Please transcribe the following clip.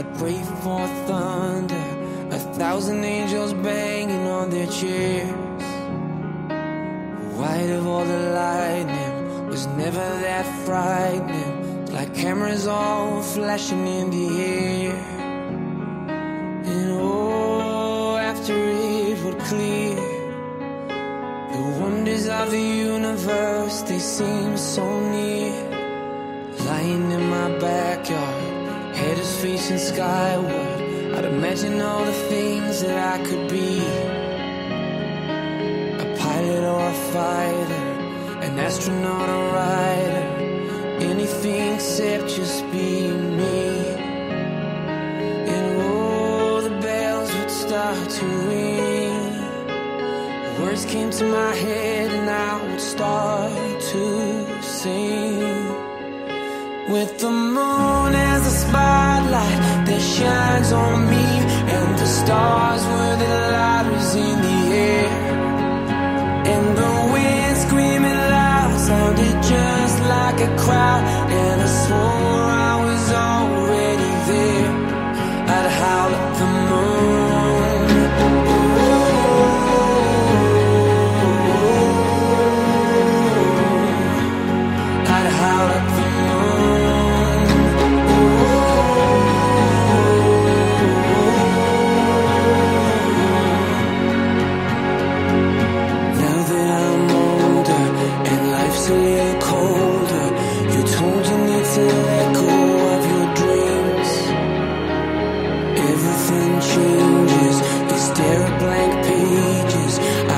I'd pray for thunder, a thousand angels banging on their chairs. White of all the lightning was never that frightening, like cameras all flashing in the air. And oh, after it would clear, the wonders of the universe they seemed so near. Backyard, head is facing skyward. I'd imagine all the things that I could be. A pilot or a fighter, an astronaut or a writer, anything except just be me. And oh, the bells would start to ring. Words came to my head and I would start to sing. With the moon as a spotlight that shines on me, and the stars were the lighters in the air, and the wind screaming loud sounded just like a crowd Everything changes, they stare at blank pages.